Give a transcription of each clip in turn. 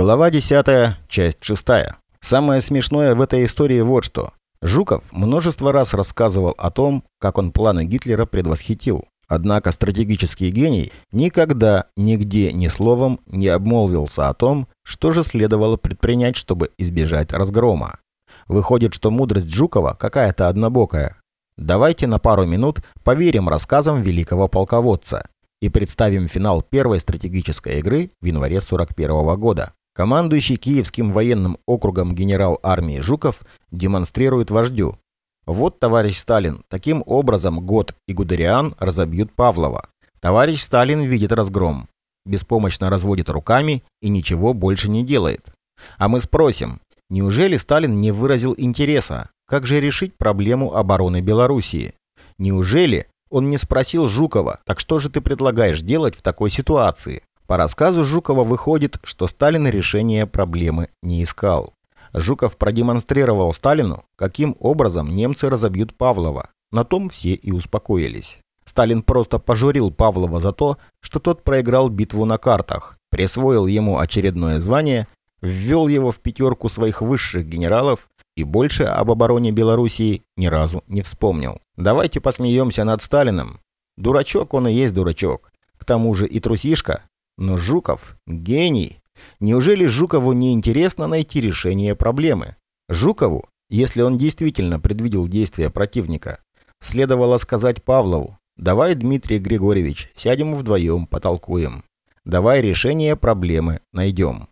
Глава 10, часть 6. Самое смешное в этой истории вот что. Жуков множество раз рассказывал о том, как он планы Гитлера предвосхитил. Однако стратегический гений никогда, нигде, ни словом не обмолвился о том, что же следовало предпринять, чтобы избежать разгрома. Выходит, что мудрость Жукова какая-то однобокая. Давайте на пару минут поверим рассказам великого полководца и представим финал первой стратегической игры в январе 41 года. Командующий Киевским военным округом генерал армии Жуков демонстрирует вождю. Вот, товарищ Сталин, таким образом Год и Гудериан разобьют Павлова. Товарищ Сталин видит разгром. Беспомощно разводит руками и ничего больше не делает. А мы спросим, неужели Сталин не выразил интереса? Как же решить проблему обороны Белоруссии? Неужели он не спросил Жукова, так что же ты предлагаешь делать в такой ситуации? По рассказу Жукова выходит, что Сталин решения проблемы не искал. Жуков продемонстрировал Сталину, каким образом немцы разобьют Павлова. На том все и успокоились. Сталин просто пожурил Павлова за то, что тот проиграл битву на картах, присвоил ему очередное звание, ввел его в пятерку своих высших генералов и больше об обороне Белоруссии ни разу не вспомнил. Давайте посмеемся над Сталиным. Дурачок он и есть дурачок. К тому же и трусишка, но Жуков – гений. Неужели Жукову не интересно найти решение проблемы? Жукову, если он действительно предвидел действия противника, следовало сказать Павлову, «Давай, Дмитрий Григорьевич, сядем вдвоем, потолкуем. Давай решение проблемы найдем».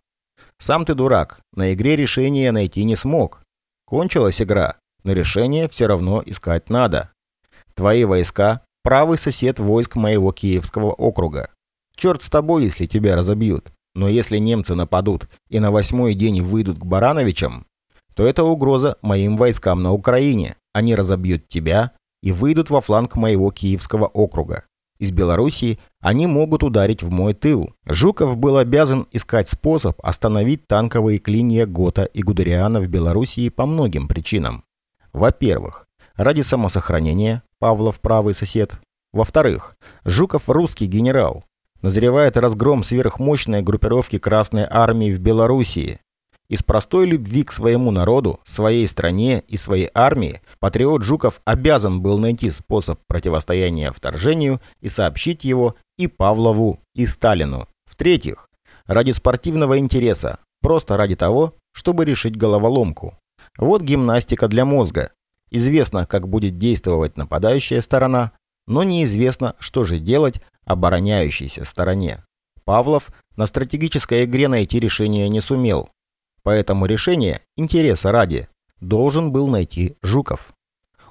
Сам ты дурак, на игре решение найти не смог. Кончилась игра, но решение все равно искать надо. Твои войска – правый сосед войск моего Киевского округа. Черт с тобой, если тебя разобьют. Но если немцы нападут и на восьмой день выйдут к Барановичам, то это угроза моим войскам на Украине. Они разобьют тебя и выйдут во фланг моего Киевского округа. Из Белоруссии они могут ударить в мой тыл. Жуков был обязан искать способ остановить танковые клинья Гота и Гудериана в Белоруссии по многим причинам. Во-первых, ради самосохранения, Павлов правый сосед. Во-вторых, Жуков русский генерал, назревает разгром сверхмощной группировки Красной Армии в Белоруссии. Из простой любви к своему народу, своей стране и своей армии патриот Жуков обязан был найти способ противостояния вторжению и сообщить его и Павлову, и Сталину. В-третьих, ради спортивного интереса, просто ради того, чтобы решить головоломку. Вот гимнастика для мозга. Известно, как будет действовать нападающая сторона, но неизвестно, что же делать обороняющейся стороне. Павлов на стратегической игре найти решение не сумел. Поэтому решение, интереса ради, должен был найти Жуков.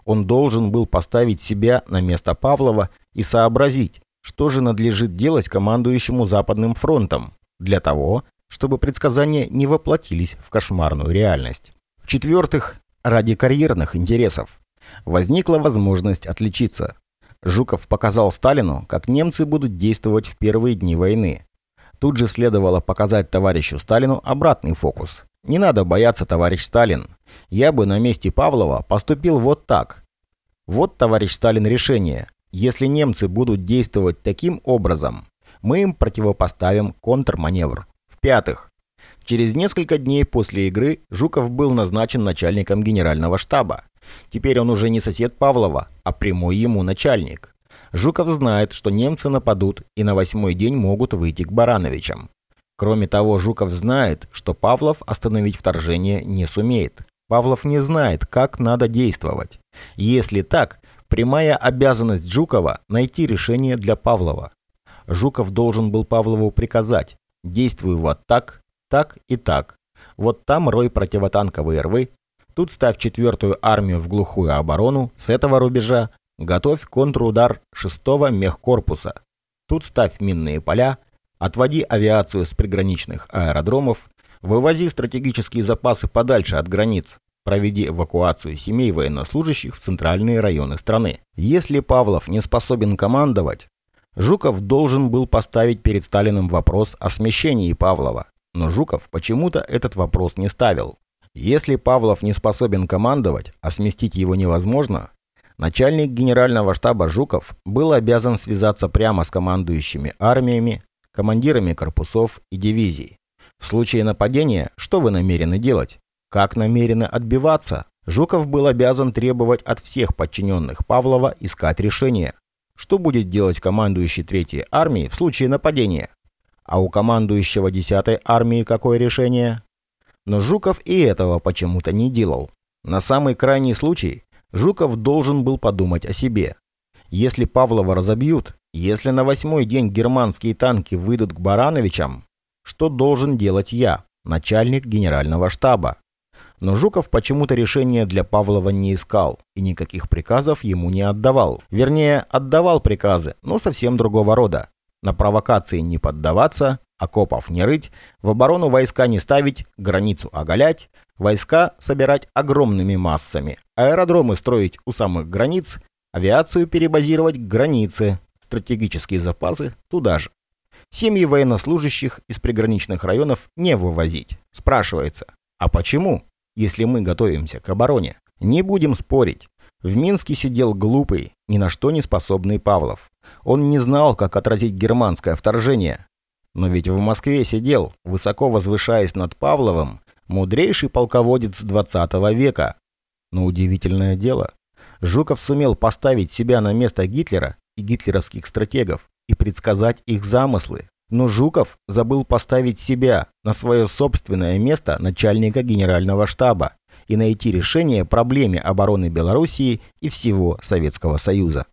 Он должен был поставить себя на место Павлова и сообразить, что же надлежит делать командующему Западным фронтом, для того, чтобы предсказания не воплотились в кошмарную реальность. В-четвертых, ради карьерных интересов. Возникла возможность отличиться. Жуков показал Сталину, как немцы будут действовать в первые дни войны. Тут же следовало показать товарищу Сталину обратный фокус. Не надо бояться, товарищ Сталин. Я бы на месте Павлова поступил вот так. Вот, товарищ Сталин, решение. Если немцы будут действовать таким образом, мы им противопоставим контрманевр. В-пятых, через несколько дней после игры Жуков был назначен начальником генерального штаба. Теперь он уже не сосед Павлова, а прямой ему начальник. Жуков знает, что немцы нападут и на восьмой день могут выйти к Барановичам. Кроме того, Жуков знает, что Павлов остановить вторжение не сумеет. Павлов не знает, как надо действовать. Если так, прямая обязанность Жукова найти решение для Павлова. Жуков должен был Павлову приказать «Действуй вот так, так и так. Вот там рой противотанковые рвы, Тут ставь четвертую армию в глухую оборону с этого рубежа, готовь контрудар шестого мехкорпуса. Тут ставь минные поля, отводи авиацию с приграничных аэродромов, вывози стратегические запасы подальше от границ, проведи эвакуацию семей военнослужащих в центральные районы страны. Если Павлов не способен командовать, Жуков должен был поставить перед Сталиным вопрос о смещении Павлова, но Жуков почему-то этот вопрос не ставил. Если Павлов не способен командовать, а сместить его невозможно, начальник генерального штаба Жуков был обязан связаться прямо с командующими армиями, командирами корпусов и дивизий. В случае нападения, что вы намерены делать? Как намерены отбиваться? Жуков был обязан требовать от всех подчиненных Павлова искать решение. Что будет делать командующий Третьей армией в случае нападения? А у командующего 10-й армии какое решение? Но Жуков и этого почему-то не делал. На самый крайний случай Жуков должен был подумать о себе. Если Павлова разобьют, если на восьмой день германские танки выйдут к Барановичам, что должен делать я, начальник генерального штаба? Но Жуков почему-то решения для Павлова не искал и никаких приказов ему не отдавал. Вернее, отдавал приказы, но совсем другого рода. На провокации не поддаваться, окопов не рыть, в оборону войска не ставить, границу оголять, войска собирать огромными массами, аэродромы строить у самых границ, авиацию перебазировать к границе, стратегические запасы туда же. Семьи военнослужащих из приграничных районов не вывозить. Спрашивается, а почему? если мы готовимся к обороне. Не будем спорить. В Минске сидел глупый, ни на что не способный Павлов. Он не знал, как отразить германское вторжение. Но ведь в Москве сидел, высоко возвышаясь над Павловым, мудрейший полководец 20 века. Но удивительное дело, Жуков сумел поставить себя на место Гитлера и гитлеровских стратегов и предсказать их замыслы. Но Жуков забыл поставить себя на свое собственное место начальника генерального штаба и найти решение проблеме обороны Белоруссии и всего Советского Союза.